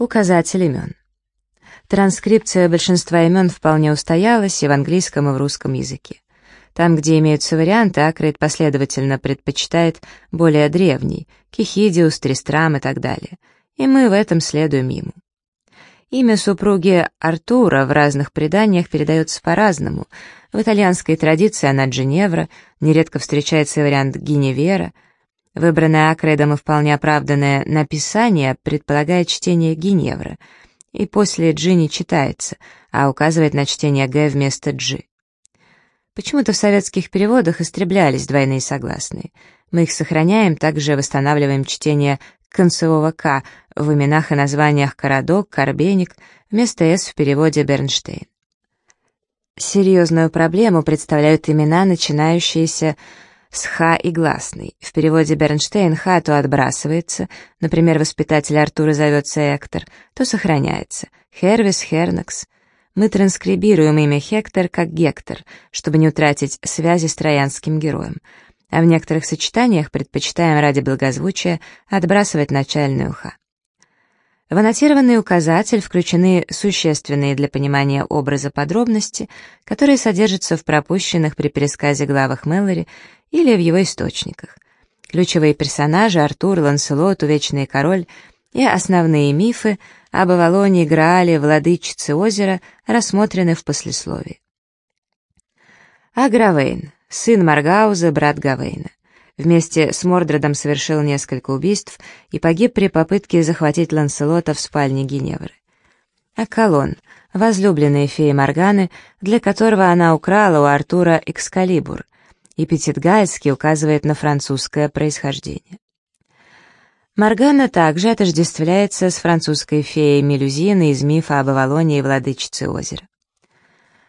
Указатель имен. Транскрипция большинства имен вполне устоялась и в английском, и в русском языке. Там, где имеются варианты, Акрейд последовательно предпочитает более древний — Кихидиус, Тристрам и так далее. И мы в этом следуем ему. Имя супруги Артура в разных преданиях передается по-разному. В итальянской традиции она Джиневра, нередко встречается вариант Гиневера. Выбранное Акредом и вполне оправданное написание предполагает чтение Гиневра, и после Джи не читается, а указывает на чтение Г вместо Джи. Почему-то в советских переводах истреблялись двойные согласные. Мы их сохраняем, также восстанавливаем чтение концевого «к» в именах и названиях Карадок, Карбеник, вместо «с» в переводе Бернштейн. Серьезную проблему представляют имена, начинающиеся с «х» и гласной. В переводе Бернштейн «х» то отбрасывается, например, воспитатель Артура зовется Эктор, то сохраняется «Хервис», «Хернакс». Мы транскрибируем имя Хектор как Гектор, чтобы не утратить связи с троянским героем — а в некоторых сочетаниях предпочитаем ради благозвучия отбрасывать начальную «х». В аннотированный указатель включены существенные для понимания образа подробности, которые содержатся в пропущенных при пересказе главах Мэлори или в его источниках. Ключевые персонажи Артур, Ланселот, Увечный король и основные мифы об Авалоне, Граале, Владычице озера рассмотрены в послесловии. Агравейн сын Маргауза, брат Гавейна. Вместе с Мордредом совершил несколько убийств и погиб при попытке захватить Ланселота в спальне Геневры. Акалон, возлюбленная фея Морганы, для которого она украла у Артура Экскалибур. Эпитет гайский указывает на французское происхождение. Моргана также отождествляется с французской феей Мелюзиной из мифа об Авалоне и владычице озера.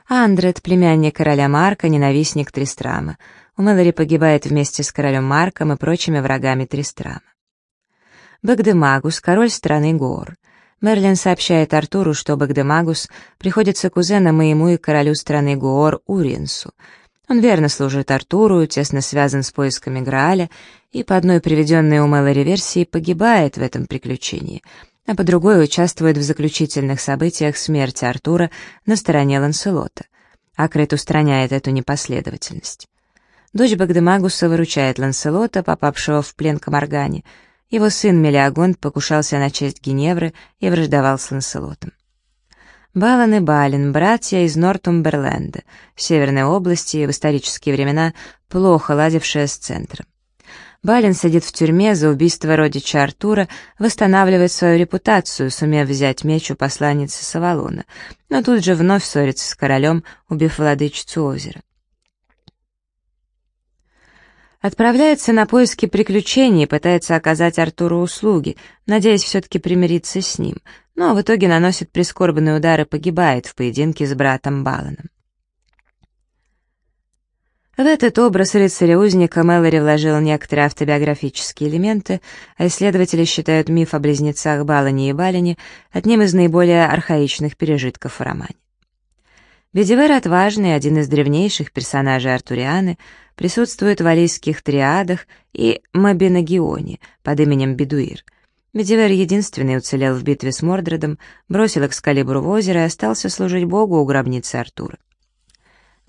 Андрет, племянник короля Марка, ненавистник Тристрама. У Мэлори погибает вместе с королем Марком и прочими врагами Тристрама. Багдемагус, король страны Гор. Мерлин сообщает Артуру, что Багдемагус приходится кузеном моему и королю страны Гоор Уринсу. Он верно служит Артуру, тесно связан с поисками Грааля, и по одной приведенной у Мэлори версии погибает в этом приключении — а по другой участвует в заключительных событиях смерти Артура на стороне Ланселота. Акрет устраняет эту непоследовательность. Дочь Багдемагуса выручает Ланселота, попавшего в плен к Моргане. Его сын Мелиагонт покушался на честь Геневры и враждовал с Ланселотом. Балан и Балин, братья из Нортумберленда, Северной области, в исторические времена плохо ладившая с центром. Балин сидит в тюрьме за убийство родича Артура, восстанавливает свою репутацию, сумев взять меч у посланницы Савалона, но тут же вновь ссорится с королем, убив владычицу озера. Отправляется на поиски приключений и пытается оказать Артуру услуги, надеясь все-таки примириться с ним, но в итоге наносит прискорбный удар и погибает в поединке с братом Баланом. В этот образ рыцаря-узника Мэлори вложил некоторые автобиографические элементы, а исследователи считают миф о близнецах Балане и Балине одним из наиболее архаичных пережитков в романе. Бедивер отважный, один из древнейших персонажей Артурианы, присутствует в алийских триадах и Мабинагионе под именем Бедуир. Бедивер единственный уцелел в битве с Мордредом, бросил Экскалибур в озеро и остался служить богу у гробницы Артура.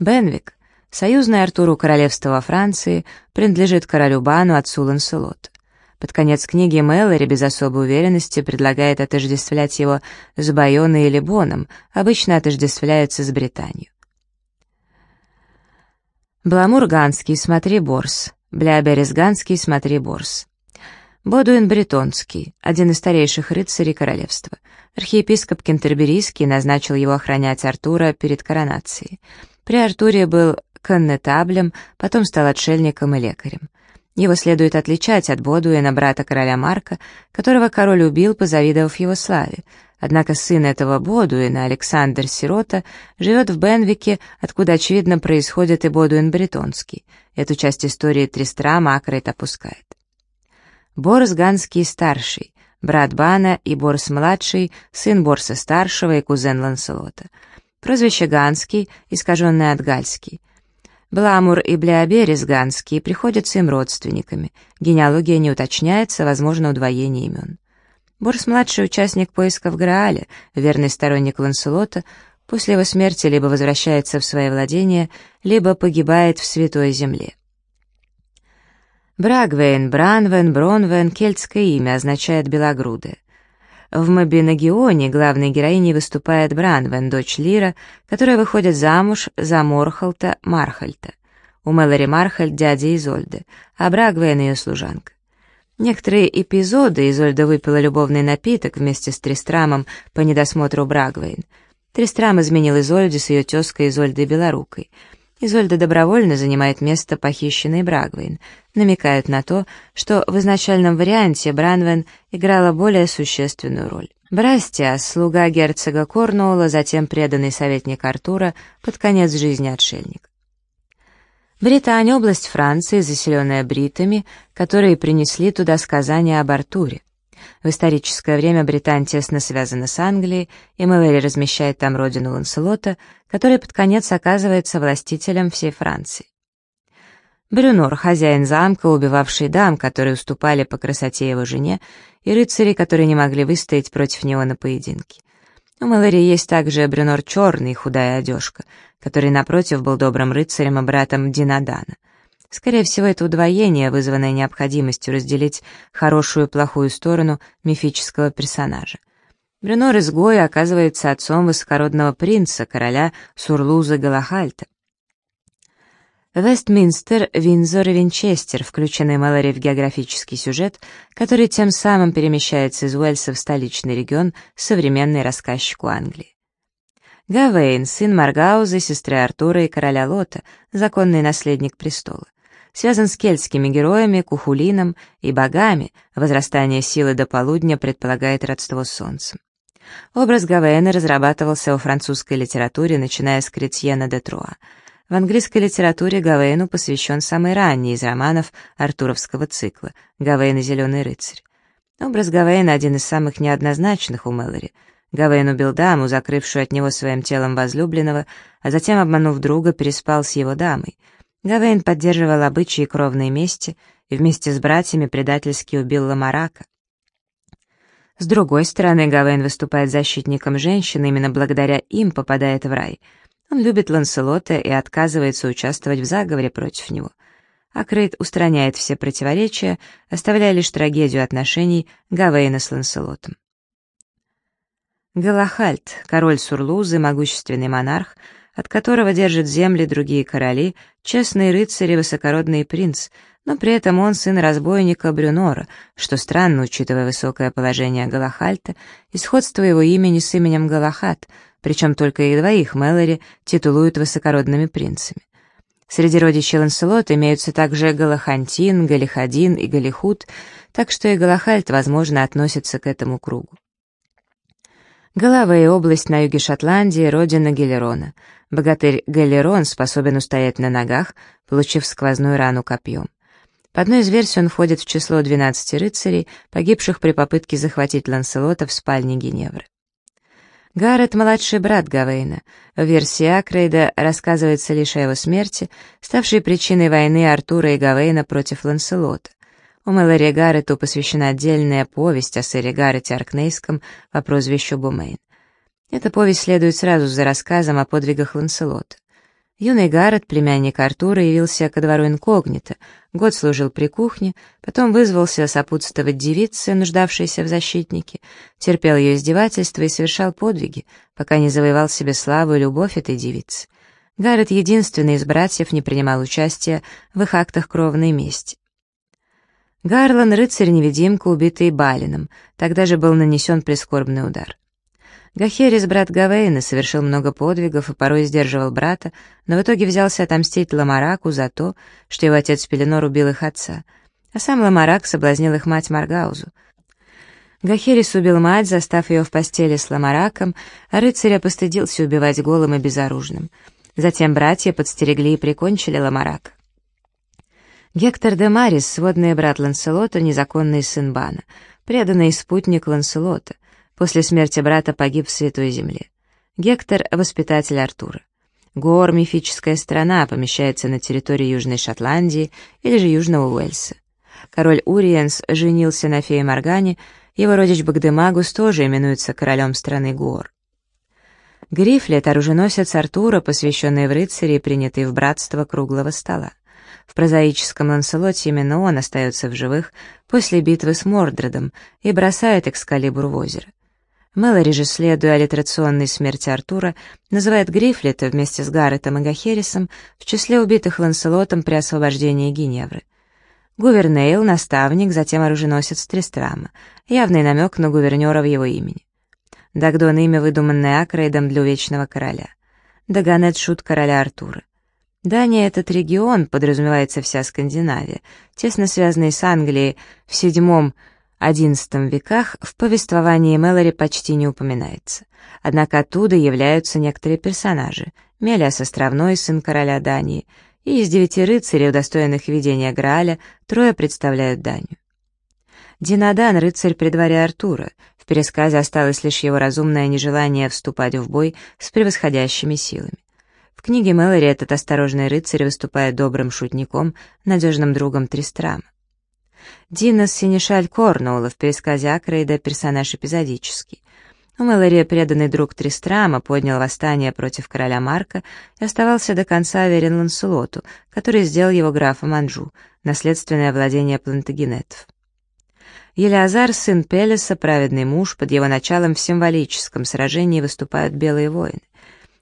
Бенвик — Союзное Артуру королевство во Франции принадлежит королю Бану отцу Ланселот. Под конец книги Мэлори без особой уверенности предлагает отождествлять его с Байоной или Боном, обычно отождествляются с Британией. Бламур Ганский, смотри Борс. Бляберис Ганский, смотри Борс. Бодуин Бретонский, один из старейших рыцарей королевства. Архиепископ Кентерберийский назначил его охранять Артура перед коронацией. При Артуре был коннетаблем, потом стал отшельником и лекарем. Его следует отличать от Бодуэна, брата короля Марка, которого король убил, позавидовав его славе. Однако сын этого Бодуэна, Александр Сирота, живет в Бенвике, откуда, очевидно, происходит и Бодуэн Бретонский. Эту часть истории Тристрама Акрейт опускает. Борс Ганский старший, брат Бана и Борс младший, сын Борса старшего и кузен Ланселота. Прозвище Ганский, искаженное от Гальский. Бламур и Блеоберис приходятся им родственниками. Генеалогия не уточняется, возможно удвоение имен. Борс-младший участник поисков Грааля, верный сторонник Ланселота, после его смерти либо возвращается в свои владения, либо погибает в Святой Земле. Брагвейн, Бранвен, Бронвен — кельтское имя, означает «белогрудая». В Мабинагионе главной героиней выступает Бранвен, дочь Лира, которая выходит замуж за Морхальта Мархальта. У Мэлори Мархальт дядя Изольды, а Брагвейн ее служанка. Некоторые эпизоды Изольда выпила любовный напиток вместе с Тристрамом по недосмотру Брагвейн. Тристрам изменил Изольде с ее тезкой Изольдой Белорукой — Изольда добровольно занимает место похищенной Брагвейн, намекают на то, что в изначальном варианте Бранвен играла более существенную роль. Брастиас, слуга герцога Корнуола, затем преданный советник Артура, под конец жизни отшельник. Британия — область Франции, заселенная бритами, которые принесли туда сказания об Артуре. В историческое время Британия тесно связана с Англией, и Мэвери размещает там родину Ланселота, который под конец оказывается властителем всей Франции. Брюнор, хозяин замка, убивавший дам, которые уступали по красоте его жене, и рыцари, которые не могли выстоять против него на поединке. У Мэлори есть также Брюнор черный, худая одежка, который, напротив, был добрым рыцарем и братом Динадана — Скорее всего, это удвоение, вызванное необходимостью разделить хорошую и плохую сторону мифического персонажа. Брюнор изгой оказывается отцом высокородного принца, короля Сурлуза Галахальта. Вестминстер, Винзор и Винчестер включены Мэлори в географический сюжет, который тем самым перемещается из Уэльса в столичный регион, современный рассказчику Англии. Гавейн, сын Маргауза, сестры Артура и короля Лота, законный наследник престола связан с кельтскими героями, кухулином и богами, возрастание силы до полудня предполагает родство с солнцем. Образ Гавейна разрабатывался во французской литературе, начиная с Кретьена де Труа. В английской литературе Гавейну посвящен самый ранний из романов артуровского цикла «Гавейн и зеленый рыцарь». Образ Гавейна один из самых неоднозначных у Мэлори. Гавейн убил даму, закрывшую от него своим телом возлюбленного, а затем, обманув друга, переспал с его дамой — Гавейн поддерживал обычаи кровной мести и вместе с братьями предательски убил Ламарака. С другой стороны, Гавейн выступает защитником женщин, именно благодаря им попадает в рай. Он любит Ланселота и отказывается участвовать в заговоре против него. Акрейд устраняет все противоречия, оставляя лишь трагедию отношений Гавейна с Ланселотом. Галахальд, король Сурлузы, могущественный монарх — от которого держат земли другие короли, честный рыцарь и высокородный принц, но при этом он сын разбойника Брюнора, что странно, учитывая высокое положение Галахальта и сходство его имени с именем Галахат, причем только их двоих Мэлори титулуют высокородными принцами. Среди родичей Ланселот имеются также Галахантин, Галихадин и Галихут, так что и Галахальт, возможно, относится к этому кругу. Головая область на юге Шотландии, родина Гелерона. Богатырь Галерон способен устоять на ногах, получив сквозную рану копьем. По одной из версий он входит в число 12 рыцарей, погибших при попытке захватить Ланселота в спальне Геневры. Гаррет — младший брат Гавейна. В версии Акрейда рассказывается лишь о его смерти, ставшей причиной войны Артура и Гавейна против Ланселота. У Мэлори Гаррету посвящена отдельная повесть о сэре Гаррете Аркнейском по прозвищу Бумейн. Эта повесть следует сразу за рассказом о подвигах Ланселота. Юный Гаррет, племянник Артура, явился ко двору инкогнито, год служил при кухне, потом вызвался сопутствовать девице, нуждавшейся в защитнике, терпел ее издевательства и совершал подвиги, пока не завоевал себе славу и любовь этой девицы. Гаррет, единственный из братьев, не принимал участия в их актах кровной мести. Гарлан — рыцарь-невидимка, убитый Балином, тогда же был нанесен прискорбный удар. Гахерис, брат Гавейна, совершил много подвигов и порой сдерживал брата, но в итоге взялся отомстить Ламараку за то, что его отец Пеленор убил их отца, а сам Ламарак соблазнил их мать Маргаузу. Гахерис убил мать, застав ее в постели с Ламараком, а рыцаря постыдился убивать голым и безоружным. Затем братья подстерегли и прикончили Ламарака. Гектор де Марис, сводный брат Ланселота, незаконный сын Бана, преданный спутник Ланселота, После смерти брата погиб в Святой Земле. Гектор — воспитатель Артура. Гор — мифическая страна, помещается на территории Южной Шотландии или же Южного Уэльса. Король Уриенс женился на фее Моргане Его родич Багдемагус тоже именуется королем страны Гор. Грифлет — оруженосец Артура, посвященный в рыцари и принятый в братство круглого стола. В прозаическом Ланселоте именно он остается в живых после битвы с Мордредом и бросает Экскалибур в озеро. Мэлори же, следуя аллитерационной смерти Артура, называет Грифлета вместе с Гарретом и Гахерисом в числе убитых Ланселотом при освобождении Геневры. Гувернейл — наставник, затем оруженосец Тристрама, явный намек на гувернера в его имени. Дагдон — имя, выдуманное Акрейдом для Вечного Короля. Даганет — шут короля Артура. Дания — этот регион, подразумевается вся Скандинавия, тесно связанный с Англией в VII XI веках в повествовании Мэлори почти не упоминается. Однако оттуда являются некоторые персонажи. Мелиас Островной, сын короля Дании, и из девяти рыцарей, удостоенных видения Грааля, трое представляют Данию. Динадан — рыцарь при дворе Артура. В пересказе осталось лишь его разумное нежелание вступать в бой с превосходящими силами. В книге Мэлори этот осторожный рыцарь выступает добрым шутником, надежным другом Тристрама. Динос Синишаль Корнуэлла в пересказе Акрейда персонаж эпизодический. У Мэлори преданный друг Тристрама поднял восстание против короля Марка и оставался до конца верен Ланселоту, который сделал его графом Анжу, наследственное владение плантагенетов. Елеазар, сын Пелеса, праведный муж, под его началом в символическом сражении выступают белые воины.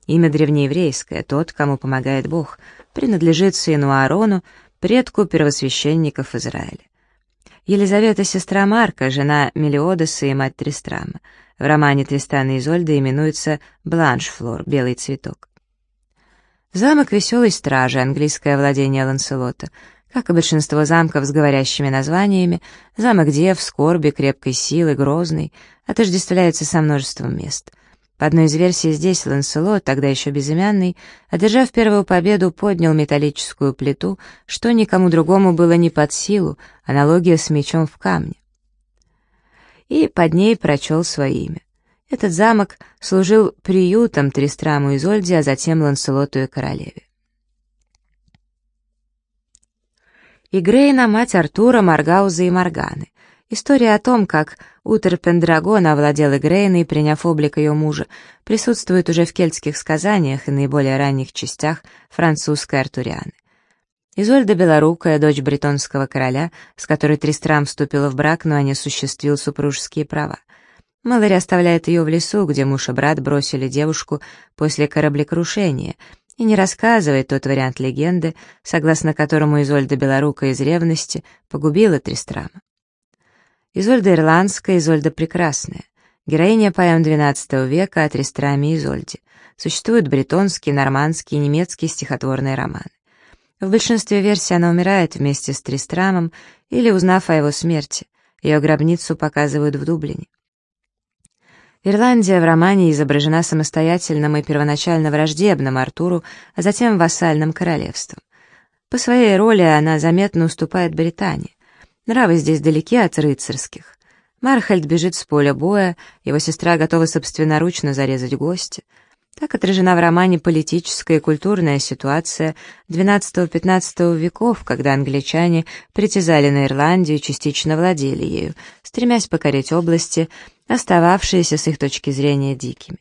Имя древнееврейское, тот, кому помогает Бог, принадлежит сыну Аарону, предку первосвященников Израиля. Елизавета — сестра Марка, жена Мелиодоса и мать Тристрама. В романе Тристана и Изольда именуется Бланшфлор, белый цветок. Замок веселой стражи, английское владение Ланселота. Как и большинство замков с говорящими названиями, замок Дев, скорби, крепкой силы, грозный, отождествляется со множеством мест. По одной из версий здесь Ланселот, тогда еще безымянный, одержав первую победу, поднял металлическую плиту, что никому другому было не под силу, аналогия с мечом в камне. И под ней прочел свое имя. Этот замок служил приютом Тристраму и Зольде, а затем Ланселоту и королеве. Игрейна — мать Артура, Маргауза и Морганы. История о том, как Утер Пендрагон овладел Игрейной, приняв облик ее мужа, присутствует уже в кельтских сказаниях и наиболее ранних частях французской артурианы. Изольда Белорукая, дочь бретонского короля, с которой Тристрам вступил в брак, но не осуществил супружеские права. Малари оставляет ее в лесу, где муж и брат бросили девушку после кораблекрушения, и не рассказывает тот вариант легенды, согласно которому Изольда Белорука из ревности погубила Тристрама. Изольда Ирландская, Изольда Прекрасная. Героиня поэм XII века о Тристраме и Изольде. Существуют бретонские, нормандские немецкие стихотворные романы. В большинстве версий она умирает вместе с Тристрамом или узнав о его смерти. Ее гробницу показывают в Дублине. Ирландия в романе изображена самостоятельным и первоначально враждебным Артуру, а затем вассальным королевством. По своей роли она заметно уступает Британии. Нравы здесь далеки от рыцарских. Мархальд бежит с поля боя, его сестра готова собственноручно зарезать гостя. Так отражена в романе политическая и культурная ситуация XII-XV веков, когда англичане притязали на Ирландию и частично владели ею, стремясь покорить области, остававшиеся с их точки зрения дикими.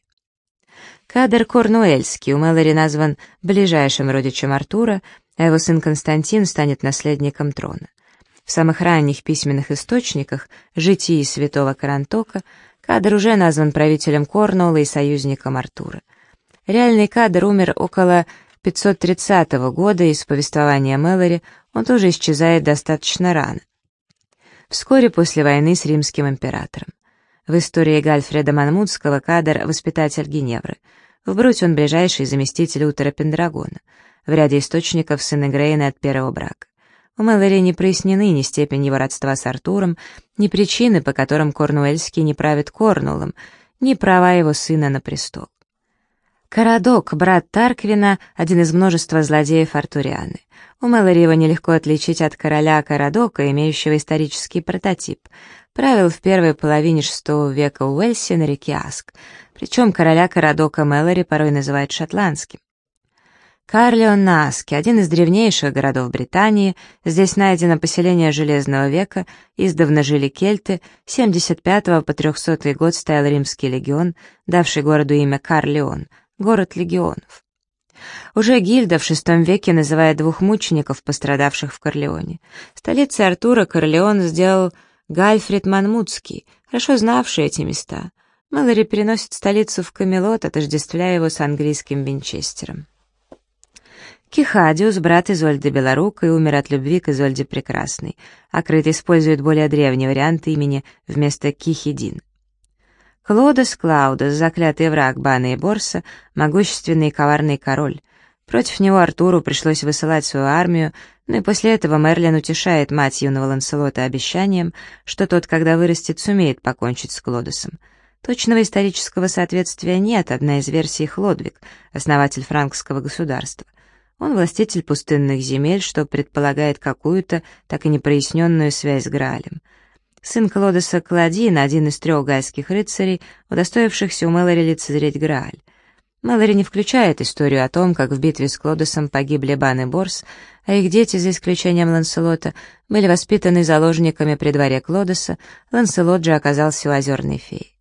Кадр Корнуэльский у Мэлори назван ближайшим родичем Артура, а его сын Константин станет наследником трона. В самых ранних письменных источниках «Житии святого Карантока» кадр уже назван правителем Корнуолла и союзником Артура. Реальный кадр умер около 530 года, и из повествования Мэлори он тоже исчезает достаточно рано. Вскоре после войны с римским императором. В истории Гальфреда Манмутского кадр — воспитатель Геневры. В Бруте он ближайший заместитель Утера Пендрагона. В ряде источников сын Игрейна от первого брака. У Мэлори не прояснены ни степень его родства с Артуром, ни причины, по которым Корнуэльский не правит Корнулом, ни права его сына на престол. Карадок, брат Тарквина, один из множества злодеев Артурианы. У Мэлори его нелегко отличить от короля Карадока, имеющего исторический прототип. Правил в первой половине VI века Уэльси на реке Аск. Причем короля Карадока Мэлори порой называют шотландским. Карлеон-на-Аске, один из древнейших городов Британии, здесь найдено поселение Железного века, издавна жили кельты, 75 по 300 год стоял римский легион, давший городу имя Карлеон, город легионов. Уже Гильда в VI веке называет двух мучеников, пострадавших в Корлеоне. Столицей Артура Корлеон сделал Гальфрид Манмутский, хорошо знавший эти места. Мэлори переносит столицу в Камелот, отождествляя его с английским Винчестером. Кихадиус, брат Изольды Белорукой, умер от любви к Изольде Прекрасной, а Крыт использует более древний вариант имени вместо Кихидин. Клодос Клаудос, заклятый враг Бана и Борса, могущественный и коварный король. Против него Артуру пришлось высылать свою армию, но и после этого Мерлин утешает мать юного Ланселота обещанием, что тот, когда вырастет, сумеет покончить с Клодосом. Точного исторического соответствия нет, одна из версий Хлодвиг, основатель франкского государства. Он властитель пустынных земель, что предполагает какую-то, так и непроясненную связь с Граалем. Сын Клодеса Кладин, один из трех гайских рыцарей, удостоившихся у Мэлори лицезреть Грааль. Мэлори не включает историю о том, как в битве с Клодесом погибли Бан и Борс, а их дети, за исключением Ланселота, были воспитаны заложниками при дворе Клодеса, Ланселот же оказался у озерной феи.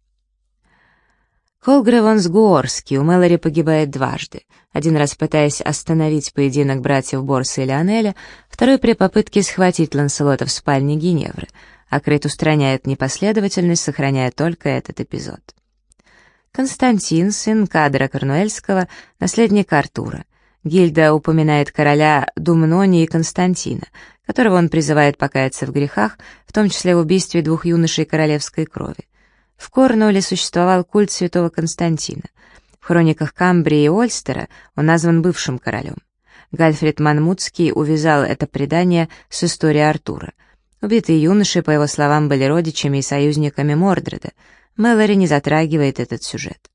Колгревонс-Гуорский у Мэлори погибает дважды. Один раз пытаясь остановить поединок братьев Борса и Леонеля, второй при попытке схватить Ланселота в спальне Геневры, а Крейт устраняет непоследовательность, сохраняя только этот эпизод. Константин, сын Кадра Корнуэльского, наследник Артура. Гильда упоминает короля Думнони и Константина, которого он призывает покаяться в грехах, в том числе в убийстве двух юношей королевской крови. В Корнуолле существовал культ святого Константина. В хрониках Камбрии и Ольстера он назван бывшим королем. Гальфрид Манмутский увязал это предание с историей Артура. Убитые юноши, по его словам, были родичами и союзниками Мордреда. Мэлори не затрагивает этот сюжет.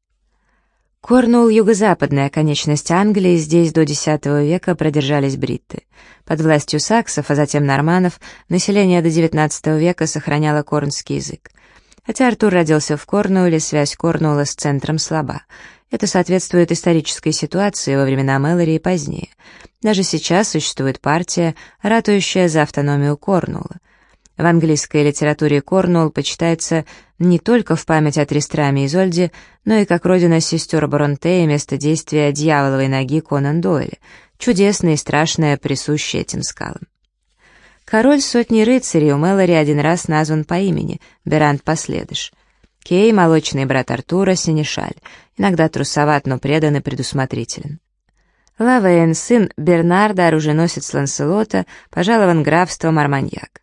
Корнуолл — юго-западная конечность Англии, здесь до X века продержались бритты. Под властью саксов, а затем норманов, население до XIX века сохраняло корнский язык. Хотя Артур родился в Корнуолле, связь Корнуолла с центром слаба. Это соответствует исторической ситуации во времена Мэлори и позднее. Даже сейчас существует партия, ратующая за автономию Корнуолла. В английской литературе Корнуолл почитается не только в память о Тристраме и Зольде, но и как родина сестер Бронте и место действия дьяволовой ноги Конан Дойля, чудесное и страшное, присущее этим скалам. Король сотни рыцарей у Мэлори один раз назван по имени, Берант Последыш. Кей, молочный брат Артура, Синишаль, иногда трусоват, но предан и предусмотрителен. Лавейн, сын Бернарда, оруженосец Ланселота, пожалован графством Арманьяк.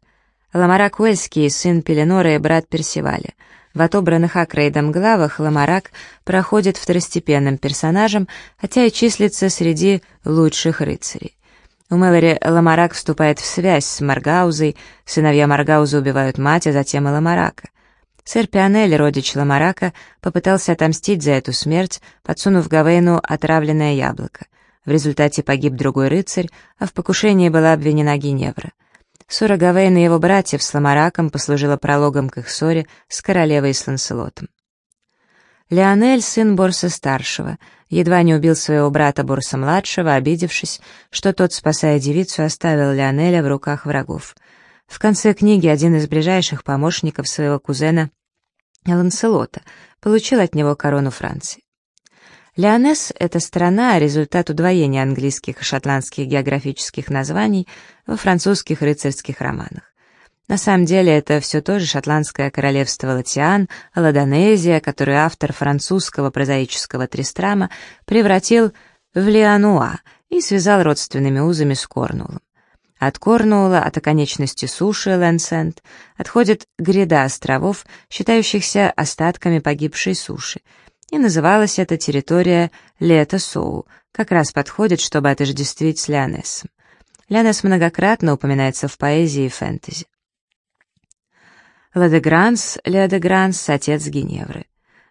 Ламарак Уэльский, сын Пеленора и брат Персиваля. В отобранных Акрейдом главах Ламарак проходит второстепенным персонажем, хотя и числится среди лучших рыцарей. У Мэлори Ламарак вступает в связь с Маргаузой, сыновья Маргауза убивают мать, а затем и Ламарака. Сэр Пионель, родич Ламарака, попытался отомстить за эту смерть, подсунув Гавейну отравленное яблоко. В результате погиб другой рыцарь, а в покушении была обвинена Геневра. Ссора Гавейна и его братьев с Ламараком послужила прологом к их ссоре с королевой и с Ланселотом. Леонель, сын Борса-старшего, едва не убил своего брата Борса-младшего, обидевшись, что тот, спасая девицу, оставил Леонеля в руках врагов. В конце книги один из ближайших помощников своего кузена Ланселота получил от него корону Франции. Леонес — это страна, результат удвоения английских и шотландских географических названий во французских рыцарских романах. На самом деле это все то же шотландское королевство Латиан, Ладонезия, которую автор французского прозаического Тристрама превратил в Лиануа и связал родственными узами с Корнуоллом. От Корнуолла, от оконечности суши Лэнсенд, отходит гряда островов, считающихся остатками погибшей суши, и называлась эта территория Лето-Соу, как раз подходит, чтобы отождествить с Леонесом. Леонес многократно упоминается в поэзии и фэнтези. Ладегранс, Леодегранс, отец Геневры.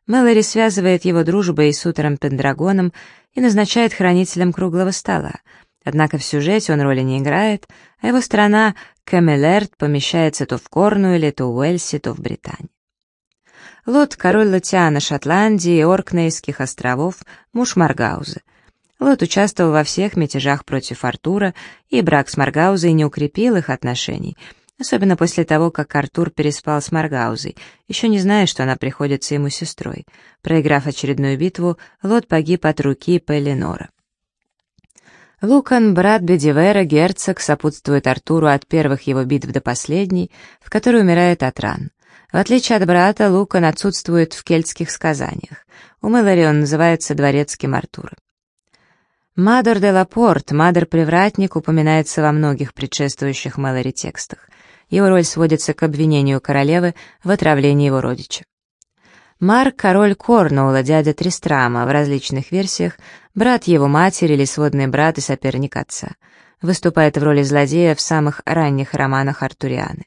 Мэлори связывает его дружбой с Утером Пендрагоном и назначает хранителем круглого стола. Однако в сюжете он роли не играет, а его страна Камелерт помещается то в Корнуэле, то в Уэльсе, то в Британии. Лот — король Латиана Шотландии и Оркнейских островов, муж Маргаузы. Лот участвовал во всех мятежах против Артура, и брак с Маргаузой не укрепил их отношений, особенно после того, как Артур переспал с Маргаузой, еще не зная, что она приходится ему сестрой. Проиграв очередную битву, Лот погиб от руки Пеленора. Лукан, брат Бедивера, герцог, сопутствует Артуру от первых его битв до последней, в которой умирает от ран. В отличие от брата, Лукан отсутствует в кельтских сказаниях. У Мэлори он называется дворецким Артура. Мадор де Лапорт, Мадор-привратник, упоминается во многих предшествующих Мэлори текстах. Его роль сводится к обвинению королевы в отравлении его родича. Марк — король Корнуула, дядя Тристрама, в различных версиях, брат его матери или сводный брат и соперник отца. Выступает в роли злодея в самых ранних романах Артурианы.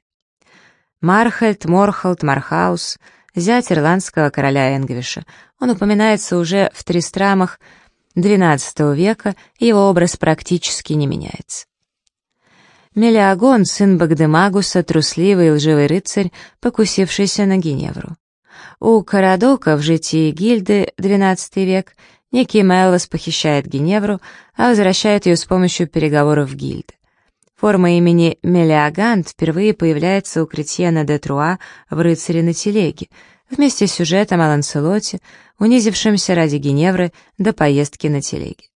Мархальд, Морхалд, Мархаус — зять ирландского короля Энгвиша. Он упоминается уже в Тристрамах XII века, и его образ практически не меняется. Мелиагон, сын Багдемагуса, трусливый и лживый рыцарь, покусившийся на Геневру. У Карадока в житии Гильды XII век некий Мелвас похищает Геневру, а возвращает ее с помощью переговоров Гильды. Форма имени Мелиагант впервые появляется у Кретьена де Труа в «Рыцаре на телеге», вместе с сюжетом о Ланселоте, унизившемся ради Геневры до поездки на телеге.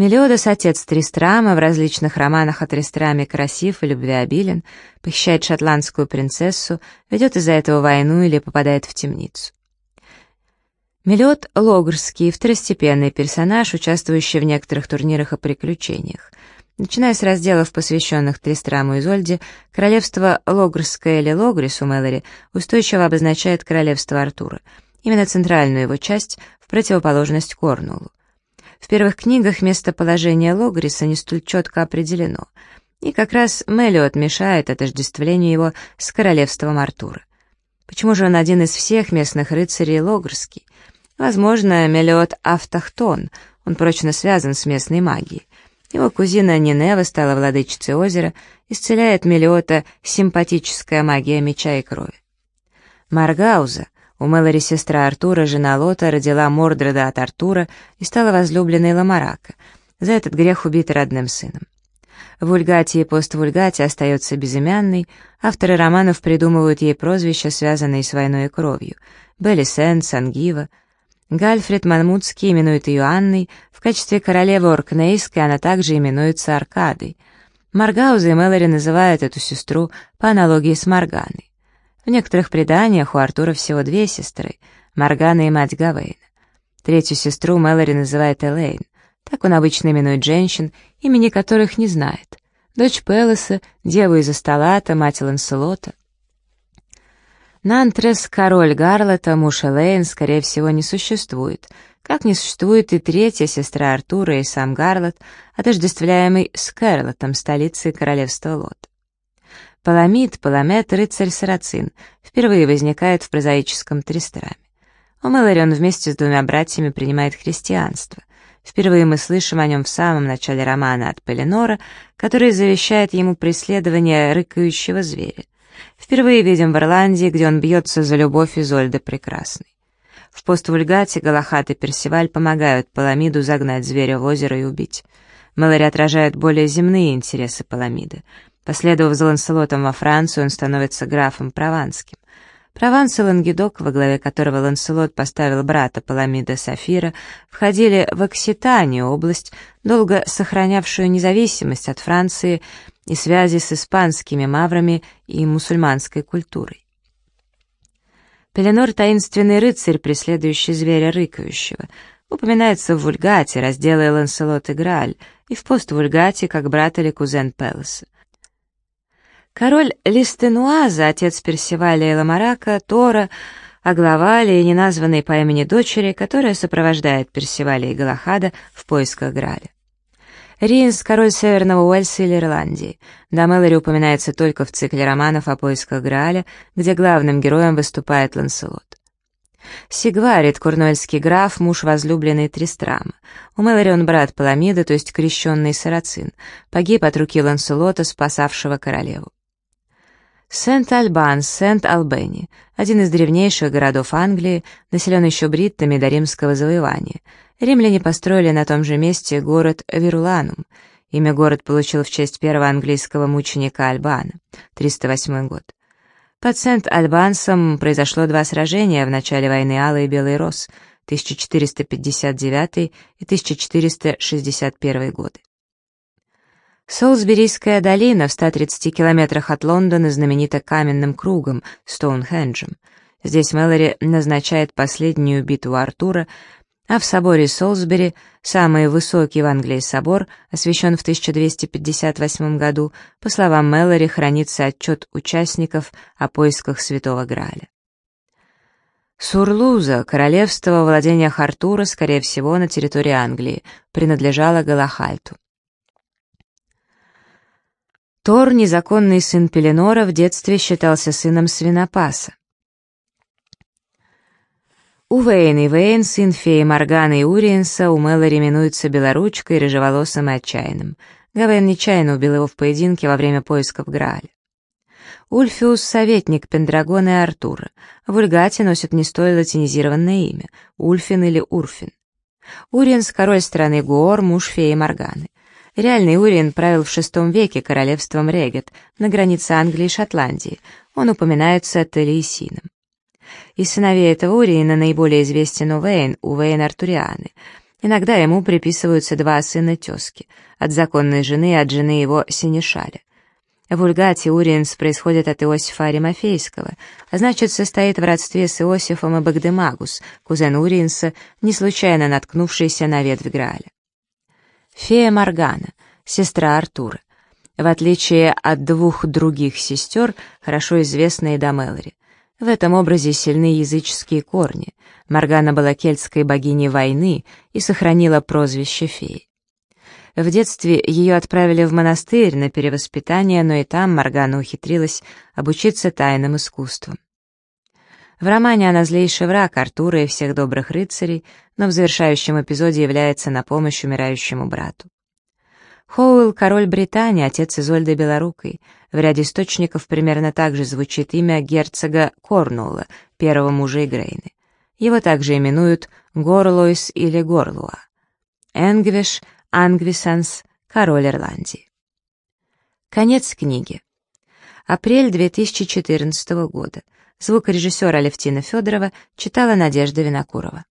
Мелиодос, отец Тристрама, в различных романах о Тристраме красив и любвеобилен, похищает шотландскую принцессу, ведет из-за этого войну или попадает в темницу. Мелиод Логрский, второстепенный персонаж, участвующий в некоторых турнирах о приключениях. Начиная с разделов, посвященных Тристраму и Зольде, королевство Логрское или Логрис у Мэлори устойчиво обозначает королевство Артура, именно центральную его часть в противоположность Корнулу. В первых книгах местоположение Логриса не столь четко определено, и как раз Мелиот мешает отождествлению его с королевством Артура. Почему же он один из всех местных рыцарей Логрский? Возможно, Мелиот автохтон, он прочно связан с местной магией. Его кузина Нинева стала владычицей озера, исцеляет Мелиота симпатическая магия меча и крови. Маргауза — у Мэлори сестра Артура, жена Лота, родила Мордреда от Артура и стала возлюбленной Ламарака. За этот грех убита родным сыном. Вульгате и поствульгате остается безымянной, авторы романов придумывают ей прозвища, связанные с войной и кровью. Белисен, Сангива. Гальфред Манмутский именует ее Анной, в качестве королевы Оркнейской она также именуется Аркадой. Маргауза и Мэлори называют эту сестру по аналогии с Марганой. В некоторых преданиях у Артура всего две сестры — Моргана и мать Гавейна. Третью сестру Мэлори называет Элейн. Так он обычно именует женщин, имени которых не знает. Дочь Пелоса, деву из Асталата, мать Ланселота. Нантрес, король Гарлета, муж Элейн, скорее всего, не существует, как не существует и третья сестра Артура и сам Гарлет, отождествляемый с Кэрлотом, столицей королевства Лот. Паламид, Паламет, рыцарь Сарацин, впервые возникает в прозаическом Тристраме. У Мэлори он вместе с двумя братьями принимает христианство. Впервые мы слышим о нем в самом начале романа от Пеленора, который завещает ему преследование рыкающего зверя. Впервые видим в Ирландии, где он бьется за любовь Изольды Прекрасной. В поствульгате Галахат и Персиваль помогают Паламиду загнать зверя в озеро и убить. Мэлори отражает более земные интересы Паламида — Последовав за Ланселотом во Францию, он становится графом Прованским. Прованс и Лангедок, во главе которого Ланселот поставил брата Паламида Сафира, входили в Окситанию, область, долго сохранявшую независимость от Франции и связи с испанскими маврами и мусульманской культурой. Пеленор — таинственный рыцарь, преследующий зверя рыкающего, упоминается в Вульгате, разделе Ланселот и Грааль, и в пост-Вульгате как брат или кузен Пелоса. Король Листенуаза, отец Персиваля и Ламарака, Тора, Аглавали и неназванной по имени дочери, которая сопровождает Персиваля и Галахада в поисках Граля. Ринс, король Северного Уэльса или Ирландии. Да Мэлори упоминается только в цикле романов о поисках Грааля, где главным героем выступает Ланселот. Сигварит, курнуэльский граф, муж возлюбленный Тристрама. У Мэлори он брат Паламида, то есть крещенный сарацин, погиб от руки Ланселота, спасавшего королеву. Сент-Альбан, Сент-Албени, один из древнейших городов Англии, населен еще бриттами до римского завоевания. Римляне построили на том же месте город Вируланум. Имя город получил в честь первого английского мученика Альбана, 308 год. Под Сент-Альбансом произошло два сражения в начале войны Алый и Белый Рос, 1459 и 1461 годы. Солсберийская долина в 130 километрах от Лондона знаменита каменным кругом, Стоунхенджем. Здесь Мэлори назначает последнюю битву Артура, а в соборе Солсбери, самый высокий в Англии собор, освящен в 1258 году, по словам Мэлори, хранится отчет участников о поисках Святого Граля. Сурлуза, королевство во владениях Артура, скорее всего, на территории Англии, принадлежало Галахальту. Тор, незаконный сын Пеленора, в детстве считался сыном свинопаса. У Вейн и Вейн, сын феи Моргана и Уриенса, у Мэлори именуется белоручкой, рыжеволосым и отчаянным. Гавейн нечаянно убил его в поединке во время поисков Грааля. Ульфиус — советник Пендрагона и Артура. В Ульгате носит не столь латинизированное имя — Ульфин или Урфин. Уриенс — король страны Гуор, муж феи Морганы. Реальный Уриен правил в VI веке королевством Регет на границе Англии и Шотландии. Он упоминается Талиесином. Из сыновей этого Уриена наиболее известен Увейн, Увейн Артурианы. Иногда ему приписываются два сына тезки, от законной жены и от жены его Синешаля. В Вульгате Уриенс происходит от Иосифа Аримофейского, а значит, состоит в родстве с Иосифом и Багдемагус, кузен Уриенса, не случайно наткнувшийся на ветвь Грааля. Фея Моргана, сестра Артура. В отличие от двух других сестер, хорошо известной до Мэлори. В этом образе сильны языческие корни. Моргана была кельтской богиней войны и сохранила прозвище феи. В детстве ее отправили в монастырь на перевоспитание, но и там Моргана ухитрилась обучиться тайным искусствам. В романе она злейший враг Артура и всех добрых рыцарей, но в завершающем эпизоде является на помощь умирающему брату. Хоуэлл — король Британии, отец Изольды Белорукой. В ряде источников примерно так же звучит имя герцога Корнуэлла, первого мужа Игрейны. Его также именуют Горлойс или Горлуа. Энгвиш, Ангвисанс, король Ирландии. Конец книги. Апрель 2014 года. Звукорежиссер Алевтина Федорова читала Надежда Винокурова.